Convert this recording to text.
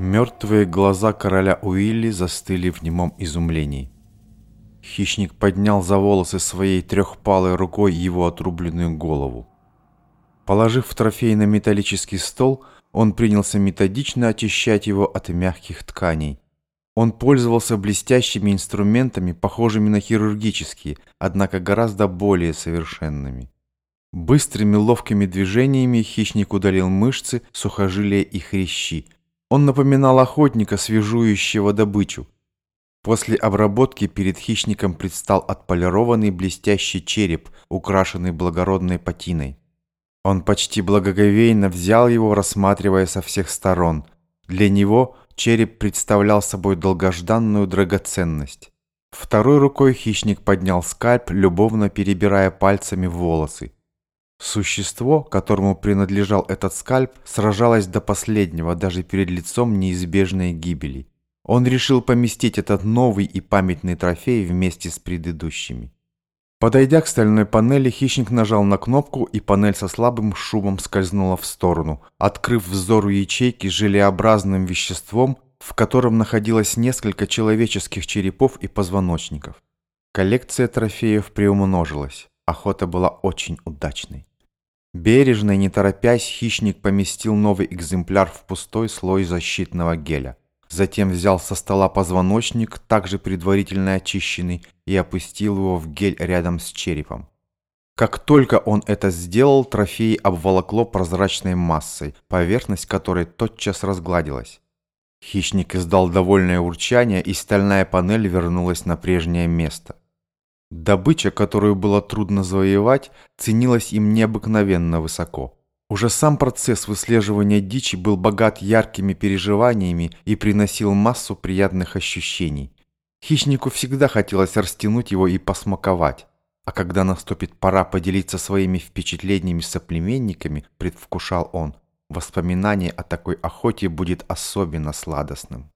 Мертвые глаза короля Уилли застыли в немом изумлении. Хищник поднял за волосы своей трехпалой рукой его отрубленную голову. Положив трофей на металлический стол, он принялся методично очищать его от мягких тканей. Он пользовался блестящими инструментами, похожими на хирургические, однако гораздо более совершенными. Быстрыми ловкими движениями хищник удалил мышцы, сухожилия и хрящи. Он напоминал охотника, свежующего добычу. После обработки перед хищником предстал отполированный блестящий череп, украшенный благородной патиной. Он почти благоговейно взял его, рассматривая со всех сторон. Для него череп представлял собой долгожданную драгоценность. Второй рукой хищник поднял скальп, любовно перебирая пальцами волосы. Существо, которому принадлежал этот скальп, сражалось до последнего, даже перед лицом неизбежной гибели. Он решил поместить этот новый и памятный трофей вместе с предыдущими. Подойдя к стальной панели, хищник нажал на кнопку, и панель со слабым шумом скользнула в сторону, открыв взору ячейки желеобразным веществом, в котором находилось несколько человеческих черепов и позвоночников. Коллекция трофеев приумножилась. Охота была очень удачной. Бережно, не торопясь, хищник поместил новый экземпляр в пустой слой защитного геля. Затем взял со стола позвоночник, также предварительно очищенный, и опустил его в гель рядом с черепом. Как только он это сделал, трофей обволокло прозрачной массой, поверхность которой тотчас разгладилась. Хищник издал довольное урчание, и стальная панель вернулась на прежнее место. Добыча, которую было трудно завоевать, ценилась им необыкновенно высоко. Уже сам процесс выслеживания дичи был богат яркими переживаниями и приносил массу приятных ощущений. Хищнику всегда хотелось растянуть его и посмаковать. А когда наступит пора поделиться своими впечатлениями с соплеменниками, предвкушал он, воспоминание о такой охоте будет особенно сладостным.